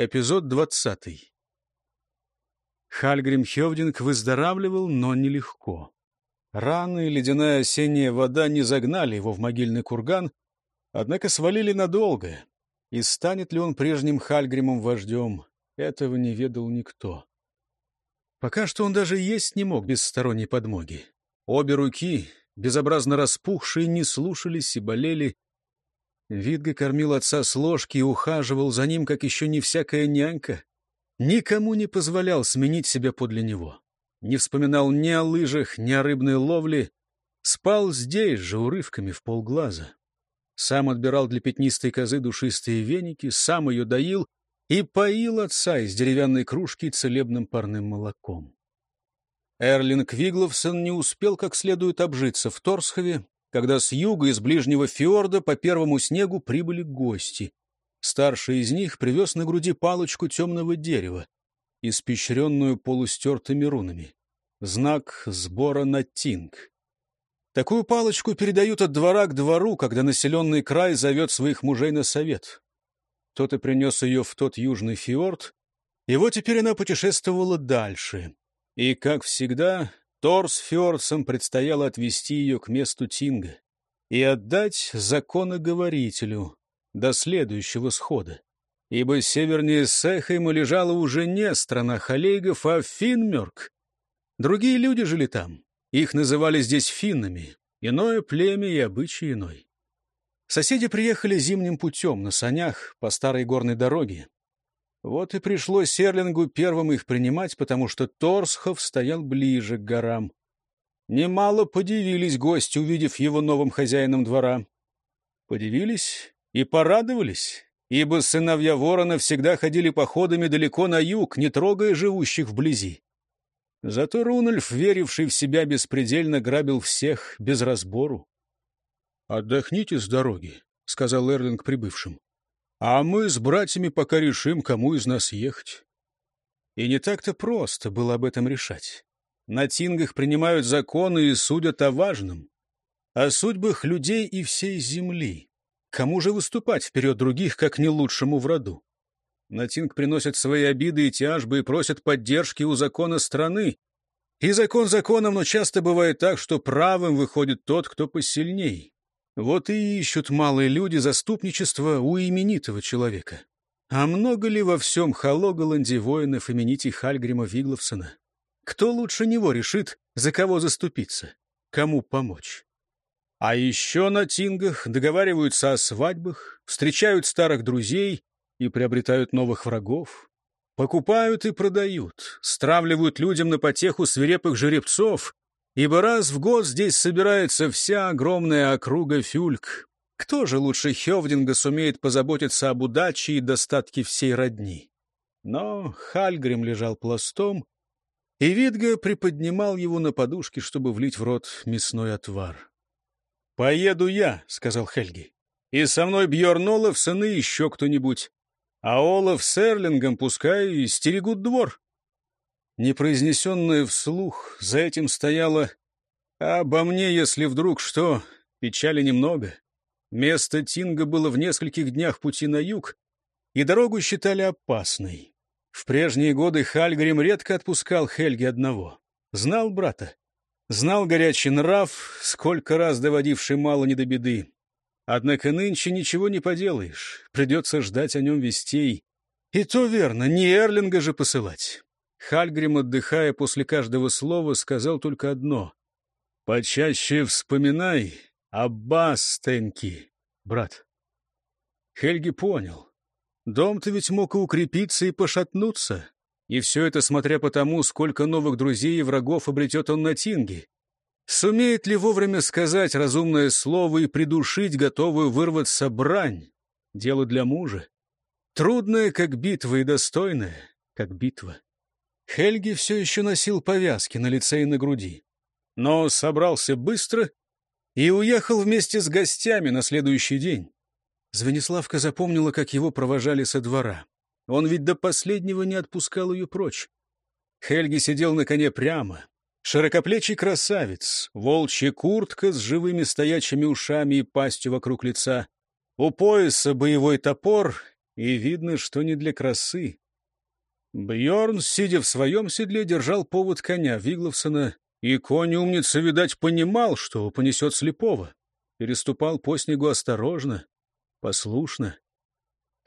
Эпизод двадцатый. Хальгрим Хевдинг выздоравливал, но нелегко. Раны и ледяная осенняя вода не загнали его в могильный курган, однако свалили надолго. И станет ли он прежним Хальгримом-вождем, этого не ведал никто. Пока что он даже есть не мог без сторонней подмоги. Обе руки, безобразно распухшие, не слушались и болели. Видга кормил отца с ложки и ухаживал за ним, как еще не всякая нянька. Никому не позволял сменить себя подле него. Не вспоминал ни о лыжах, ни о рыбной ловле. Спал здесь же, урывками, в полглаза. Сам отбирал для пятнистой козы душистые веники, сам ее доил и поил отца из деревянной кружки целебным парным молоком. Эрлинг Вигловсон не успел как следует обжиться в Торсхове, когда с юга из ближнего фьорда по первому снегу прибыли гости. Старший из них привез на груди палочку темного дерева, испещренную полустертыми рунами. Знак сбора на Тинг. Такую палочку передают от двора к двору, когда населенный край зовет своих мужей на совет. Кто-то принес ее в тот южный фьорд, и вот теперь она путешествовала дальше. И, как всегда, Тор с Фьордсом предстояло отвести ее к месту Тинга и отдать законоговорителю до следующего схода. Ибо севернее Сехайма лежала уже не страна халейгов, а Финмерк. Другие люди жили там. Их называли здесь финнами. Иное племя и обычай иной. Соседи приехали зимним путем на санях по старой горной дороге. Вот и пришлось Серлингу первым их принимать, потому что Торсхов стоял ближе к горам. Немало подивились гости, увидев его новым хозяином двора. Подивились и порадовались, ибо сыновья ворона всегда ходили походами далеко на юг, не трогая живущих вблизи. Зато Рунольф, веривший в себя беспредельно, грабил всех без разбору. — Отдохните с дороги, — сказал Эрлинг прибывшим. — А мы с братьями пока решим, кому из нас ехать. И не так-то просто было об этом решать. На тингах принимают законы и судят о важном, о судьбах людей и всей земли. Кому же выступать вперед других, как не лучшему в роду? На Тинг приносят свои обиды и тяжбы и просят поддержки у закона страны. И закон законом, но часто бывает так, что правым выходит тот, кто посильней. Вот и ищут малые люди заступничество у именитого человека. А много ли во всем Хологоланде воинов именитей Хальгрима Вигловсона? Кто лучше него решит, за кого заступиться, кому помочь? А еще на тингах договариваются о свадьбах, встречают старых друзей, и приобретают новых врагов, покупают и продают, стравливают людям на потеху свирепых жеребцов, ибо раз в год здесь собирается вся огромная округа фюльк. Кто же лучше Хевдинга сумеет позаботиться об удаче и достатке всей родни? Но Хальгрим лежал пластом, и Видга приподнимал его на подушке, чтобы влить в рот мясной отвар. «Поеду я», — сказал Хельги, — «и со мной Бьерн Олаф, сыны еще кто-нибудь. А Олаф с Эрлингом пускай стерегут двор. Непроизнесенное вслух за этим стояло «Обо мне, если вдруг что, печали немного». Место Тинга было в нескольких днях пути на юг, и дорогу считали опасной. В прежние годы Хальгрим редко отпускал Хельги одного. Знал брата. Знал горячий нрав, сколько раз доводивший мало не до беды. Однако нынче ничего не поделаешь, придется ждать о нем вестей. И то верно, не Эрлинга же посылать. Хальгрим, отдыхая после каждого слова, сказал только одно. «Почаще вспоминай о Бастенке, брат». Хельги понял. Дом-то ведь мог и укрепиться, и пошатнуться. И все это смотря по тому, сколько новых друзей и врагов обретет он на Тинге. Сумеет ли вовремя сказать разумное слово и придушить готовую вырваться брань? Дело для мужа. Трудное, как битва, и достойное, как битва. Хельги все еще носил повязки на лице и на груди. Но собрался быстро и уехал вместе с гостями на следующий день. Звениславка запомнила, как его провожали со двора. Он ведь до последнего не отпускал ее прочь. Хельги сидел на коне прямо, Широкоплечий красавец, волчья куртка с живыми стоячими ушами и пастью вокруг лица. У пояса боевой топор и видно, что не для красы. Бьорн, сидя в своем седле, держал повод коня Вигловсона, и конь умница, видать, понимал, что понесет слепого. Переступал по снегу осторожно, послушно.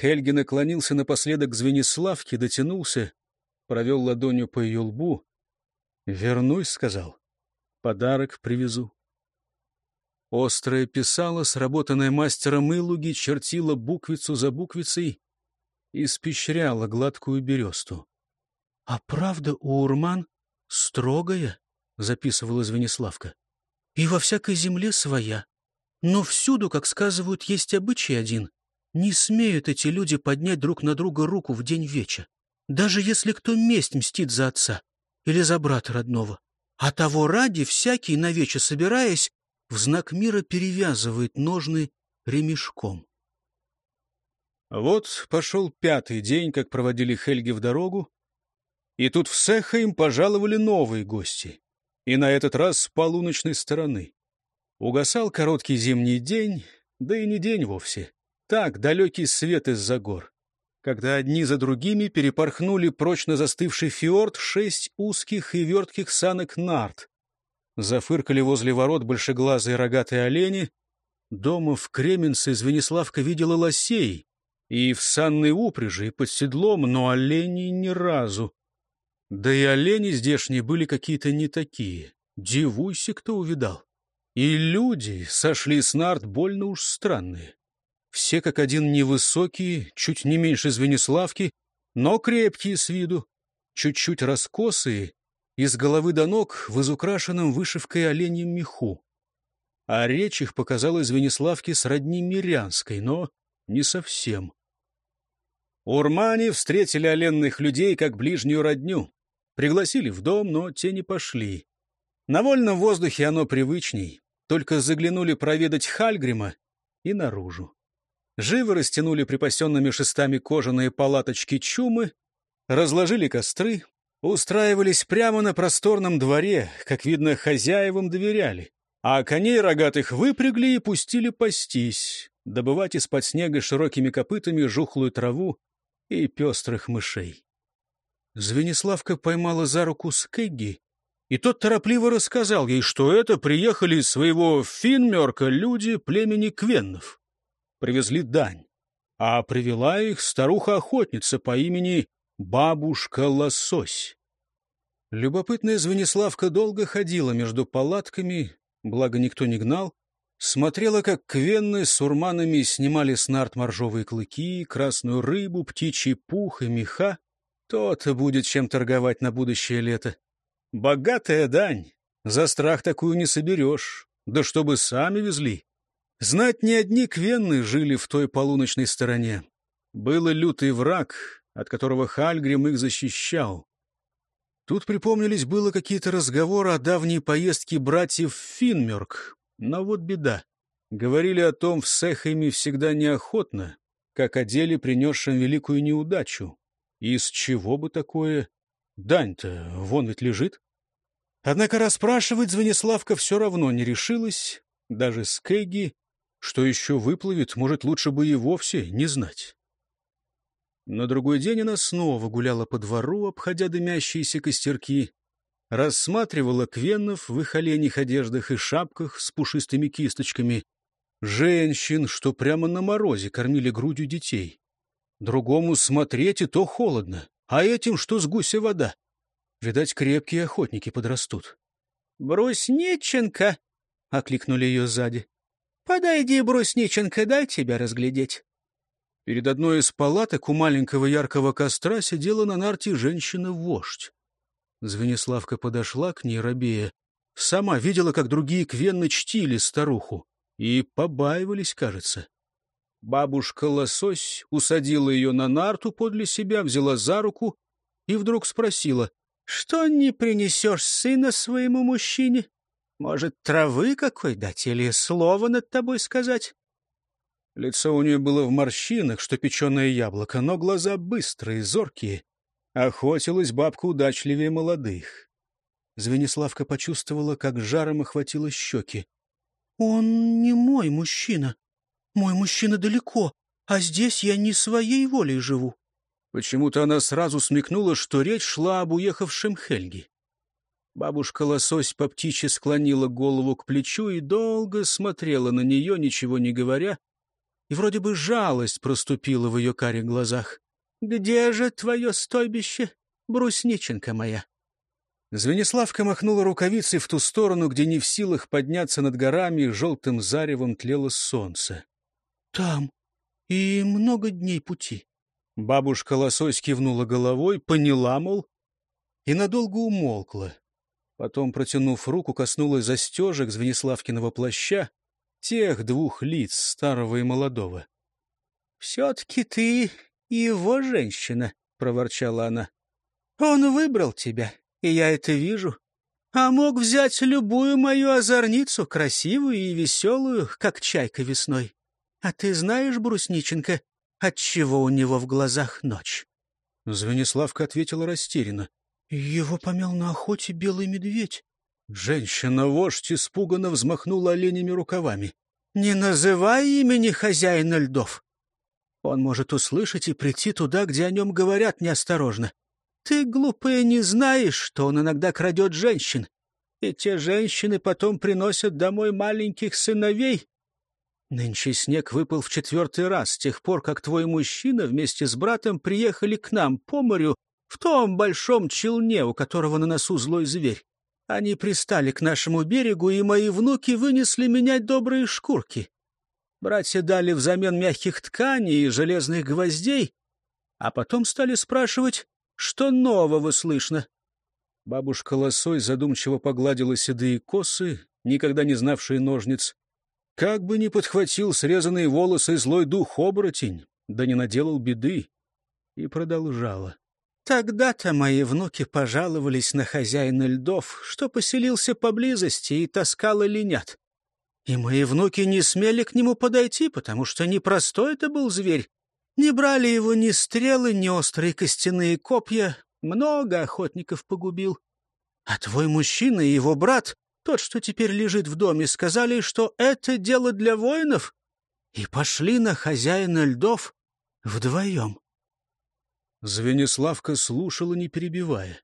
Хельги наклонился напоследок к Звениславке, дотянулся, провел ладонью по ее лбу. «Вернусь», — сказал. «Подарок привезу». Острое писало, сработанное мастером Илуги, чертила буквицу за буквицей испещряла гладкую бересту. — А правда у Урман строгая? — записывала Звениславка. — И во всякой земле своя. Но всюду, как сказывают, есть обычай один. Не смеют эти люди поднять друг на друга руку в день веча, даже если кто месть мстит за отца или за брата родного. А того ради всякий, навече собираясь, в знак мира перевязывает ножны ремешком. Вот пошел пятый день, как проводили Хельги в дорогу, и тут в Сеха им пожаловали новые гости, и на этот раз с полуночной стороны. Угасал короткий зимний день, да и не день вовсе. Так, далекий свет из-за гор. Когда одни за другими перепорхнули прочно застывший фьорд шесть узких и вертких санок нарт, Зафыркали возле ворот большеглазые рогатые олени. Дома в Кременце Звениславка видела лосей. И в санной упряжи, и под седлом, но оленей ни разу. Да и олени здешние были какие-то не такие. Дивуйся, кто увидал. И люди сошли с нарт больно уж странные. Все как один невысокие, чуть не меньше Звениславки, но крепкие с виду, чуть-чуть раскосые из головы до ног в изукрашенном вышивкой оленьем меху. А речь их показалась Венеславке сродни мирянской, но не совсем. Урмане встретили оленных людей как ближнюю родню. Пригласили в дом, но те не пошли. На вольном воздухе оно привычней. Только заглянули проведать Хальгрима и наружу. Живо растянули припасенными шестами кожаные палаточки чумы, разложили костры, устраивались прямо на просторном дворе, как видно, хозяевам доверяли, а коней рогатых выпрягли и пустили пастись, добывать из-под снега широкими копытами жухлую траву и пестрых мышей. Звениславка поймала за руку Скегги, и тот торопливо рассказал ей, что это приехали из своего Финмерка люди племени Квеннов. Привезли дань, а привела их старуха-охотница по имени Бабушка-лосось. Любопытная Звениславка долго ходила между палатками, благо никто не гнал, смотрела, как квенны с урманами снимали с нарт моржовые клыки, красную рыбу, птичий пух и меха. То-то будет чем торговать на будущее лето. Богатая дань, за страх такую не соберешь, да чтобы сами везли. Знать не одни квенны жили в той полуночной стороне. Был лютый враг, от которого Хальгрим их защищал. Тут припомнились было какие-то разговоры о давней поездке братьев Финмерк, но вот беда. Говорили о том в Сехайме всегда неохотно, как о деле, принесшем великую неудачу. Из чего бы такое? Дань-то вон ведь лежит. Однако расспрашивать Звениславка все равно не решилась, даже с Кэгги, что еще выплывет, может, лучше бы и вовсе не знать. На другой день она снова гуляла по двору, обходя дымящиеся костерки, рассматривала квеннов в их оленьих одеждах и шапках с пушистыми кисточками, женщин, что прямо на морозе кормили грудью детей. Другому смотреть и то холодно, а этим что с гуся вода. Видать, крепкие охотники подрастут. — Брусниченко! — окликнули ее сзади. — Подойди, Брусниченко, дай тебя разглядеть. Перед одной из палаток у маленького яркого костра сидела на нарте женщина-вождь. Звениславка подошла к ней, рабея. Сама видела, как другие квенны чтили старуху. И побаивались, кажется. Бабушка-лосось усадила ее на нарту подле себя, взяла за руку и вдруг спросила, «Что не принесешь сына своему мужчине? Может, травы какой дать или слово над тобой сказать?» Лицо у нее было в морщинах, что печеное яблоко, но глаза быстрые, зоркие. Охотилась бабка удачливее молодых. Звениславка почувствовала, как жаром охватило щеки. — Он не мой мужчина. Мой мужчина далеко, а здесь я не своей волей живу». Почему-то она сразу смекнула, что речь шла об уехавшем Хельге. Бабушка-лосось по птичьи склонила голову к плечу и долго смотрела на нее, ничего не говоря, и вроде бы жалость проступила в ее карих глазах. «Где же твое стойбище, брусниченка моя?» Звениславка махнула рукавицей в ту сторону, где не в силах подняться над горами, желтым заревом тлело солнце. «Там. И много дней пути». Бабушка-лосось кивнула головой, поняла, мол, и надолго умолкла. Потом, протянув руку, коснулась застежек Звениславкиного плаща, тех двух лиц, старого и молодого. — Все-таки ты его женщина, — проворчала она. — Он выбрал тебя, и я это вижу. А мог взять любую мою озорницу, красивую и веселую, как чайка весной. А ты знаешь, Брусниченко, отчего у него в глазах ночь? Звениславка ответила растерянно. Его помял на охоте белый медведь. Женщина-вождь испуганно взмахнула оленями рукавами. — Не называй имени хозяина льдов. Он может услышать и прийти туда, где о нем говорят неосторожно. Ты, глупая, не знаешь, что он иногда крадет женщин. И те женщины потом приносят домой маленьких сыновей. Нынче снег выпал в четвертый раз, с тех пор, как твой мужчина вместе с братом приехали к нам по морю в том большом челне, у которого на носу злой зверь. Они пристали к нашему берегу, и мои внуки вынесли менять добрые шкурки. Братья дали взамен мягких тканей и железных гвоздей, а потом стали спрашивать, что нового слышно. Бабушка Лосой задумчиво погладила седые косы, никогда не знавшие ножниц. Как бы ни подхватил срезанные волосы злой дух оборотень, да не наделал беды, и продолжала. Тогда-то мои внуки пожаловались на хозяина льдов, что поселился поблизости и таскал оленят. И мои внуки не смели к нему подойти, потому что непростой это был зверь. Не брали его ни стрелы, ни острые костяные копья. Много охотников погубил. А твой мужчина и его брат, тот, что теперь лежит в доме, сказали, что это дело для воинов, и пошли на хозяина льдов вдвоем. Звениславка слушала, не перебивая.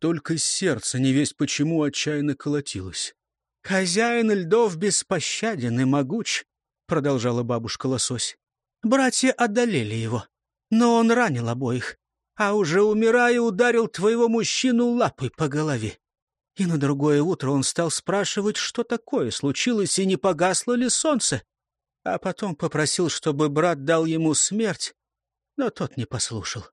Только сердце не весть почему отчаянно колотилось. — Хозяин льдов беспощаден и могуч, — продолжала бабушка Лосось. Братья одолели его, но он ранил обоих, а уже умирая ударил твоего мужчину лапой по голове. И на другое утро он стал спрашивать, что такое случилось и не погасло ли солнце. А потом попросил, чтобы брат дал ему смерть, но тот не послушал.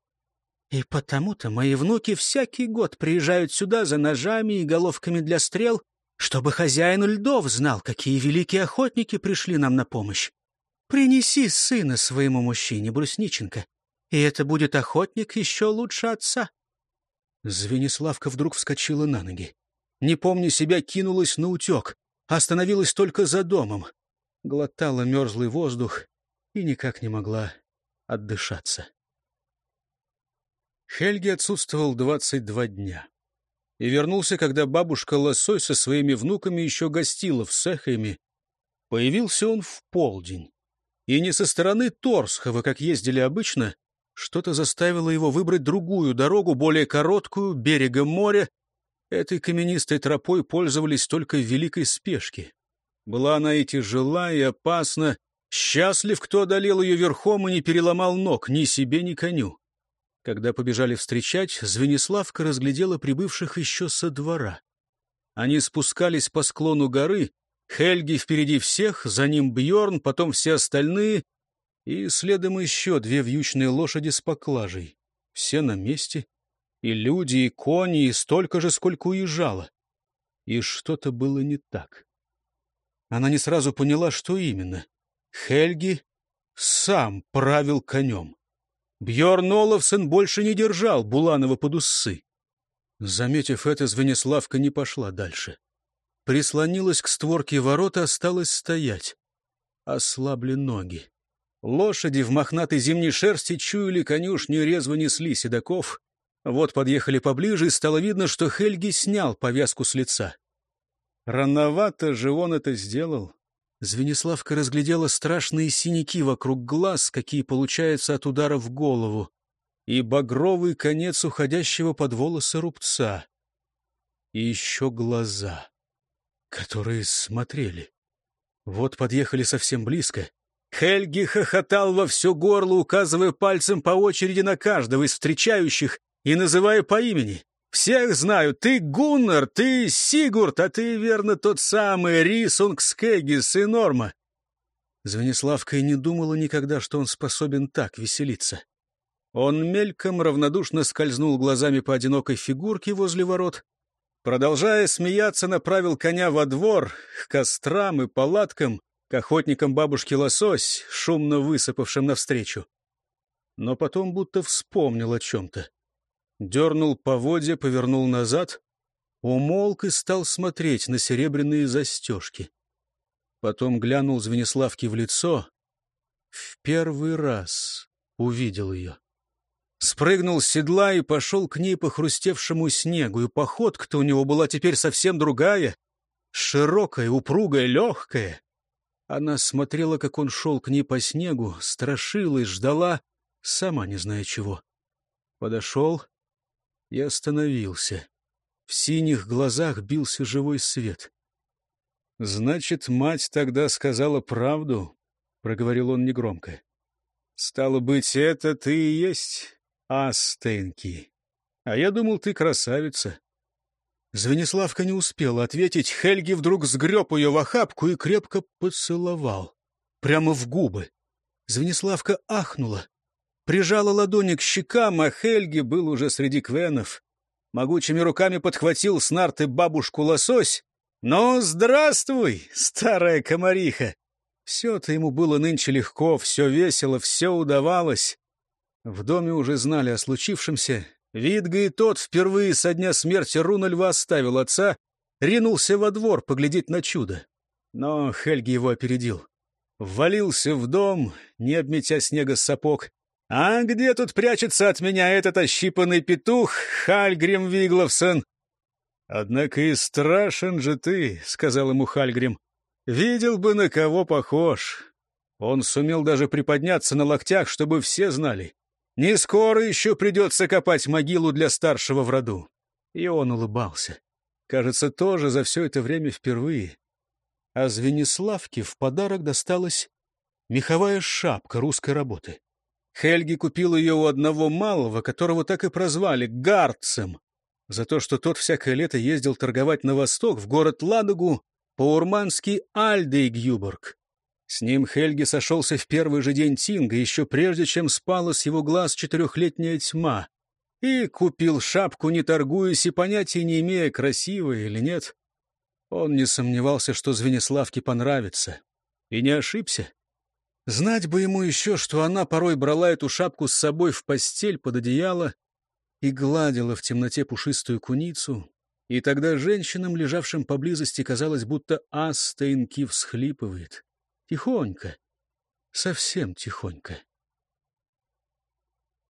И потому-то мои внуки всякий год приезжают сюда за ножами и головками для стрел, чтобы хозяин льдов знал, какие великие охотники пришли нам на помощь. Принеси сына своему мужчине, Брусниченко, и это будет охотник еще лучше отца. Звениславка вдруг вскочила на ноги. Не помня себя, кинулась на утек, остановилась только за домом, глотала мерзлый воздух и никак не могла отдышаться. Хельги отсутствовал двадцать два дня. И вернулся, когда бабушка Лосой со своими внуками еще гостила в Сехайме. Появился он в полдень. И не со стороны Торсхова, как ездили обычно, что-то заставило его выбрать другую дорогу, более короткую, берегом моря. Этой каменистой тропой пользовались только в великой спешке. Была она и тяжела, и опасна. Счастлив, кто одолел ее верхом и не переломал ног ни себе, ни коню. Когда побежали встречать, Звениславка разглядела прибывших еще со двора. Они спускались по склону горы, Хельги впереди всех, за ним Бьорн, потом все остальные, и следом еще две вьючные лошади с поклажей. Все на месте, и люди, и кони, и столько же, сколько уезжало. И что-то было не так. Она не сразу поняла, что именно. Хельги сам правил конем. Бьорн Олафсен больше не держал Буланова под усы. Заметив это, Звениславка не пошла дальше. Прислонилась к створке ворота, осталась стоять. Ослабли ноги. Лошади в мохнатой зимней шерсти чуяли конюшню, резво несли седаков. Вот подъехали поближе, и стало видно, что Хельги снял повязку с лица. Рановато же он это сделал. Звениславка разглядела страшные синяки вокруг глаз, какие получаются от удара в голову, и багровый конец уходящего под волосы рубца. И еще глаза, которые смотрели. Вот подъехали совсем близко. Хельги хохотал во все горло, указывая пальцем по очереди на каждого из встречающих и называя по имени. «Всех знаю. Ты Гуннар, ты Сигурд, а ты, верно, тот самый Рисунг Скеги, сын Норма». Звениславка и не думала никогда, что он способен так веселиться. Он мельком равнодушно скользнул глазами по одинокой фигурке возле ворот. Продолжая смеяться, направил коня во двор, к кострам и палаткам, к охотникам бабушки Лосось, шумно высыпавшим навстречу. Но потом будто вспомнил о чем-то. Дернул поводья, повернул назад, умолк и стал смотреть на серебряные застежки. Потом глянул Звениславке в лицо. В первый раз увидел ее. Спрыгнул с седла и пошел к ней по хрустевшему снегу, и походка-то у него была теперь совсем другая, широкая, упругая, легкая. Она смотрела, как он шел к ней по снегу, страшилась, ждала, сама не зная чего. Подошел и остановился. В синих глазах бился живой свет. — Значит, мать тогда сказала правду, — проговорил он негромко. — Стало быть, это ты и есть Астенки. А я думал, ты красавица. Звениславка не успела ответить. Хельги вдруг сгреб ее в охапку и крепко поцеловал. Прямо в губы. Звениславка ахнула. Прижала ладони к щекам, а Хельги был уже среди квенов. Могучими руками подхватил с нарты бабушку-лосось. «Ну, здравствуй, старая комариха!» Все-то ему было нынче легко, все весело, все удавалось. В доме уже знали о случившемся, Видга и тот впервые со дня смерти Рунальва оставил отца, ринулся во двор поглядеть на чудо. Но Хельги его опередил. Ввалился в дом, не обметя снега с сапог. «А где тут прячется от меня этот ощипанный петух, Хальгрим Вигловсон?» «Однако и страшен же ты», — сказал ему Хальгрим. «Видел бы, на кого похож». Он сумел даже приподняться на локтях, чтобы все знали. Не скоро еще придется копать могилу для старшего в роду. И он улыбался. Кажется, тоже за все это время впервые. А Звениславке в подарок досталась меховая шапка русской работы. Хельги купил ее у одного малого, которого так и прозвали Гарцем, за то, что тот всякое лето ездил торговать на восток, в город Ладогу, по-урмански Альдейгюборг. С ним Хельги сошелся в первый же день Тинга, еще прежде, чем спала с его глаз четырехлетняя тьма, и купил шапку, не торгуясь и понятия не имея, красивая или нет. Он не сомневался, что Звениславке понравится. И не ошибся. Знать бы ему еще, что она порой брала эту шапку с собой в постель под одеяло и гладила в темноте пушистую куницу, и тогда женщинам, лежавшим поблизости, казалось, будто Астейнки всхлипывает. Тихонько, совсем тихонько.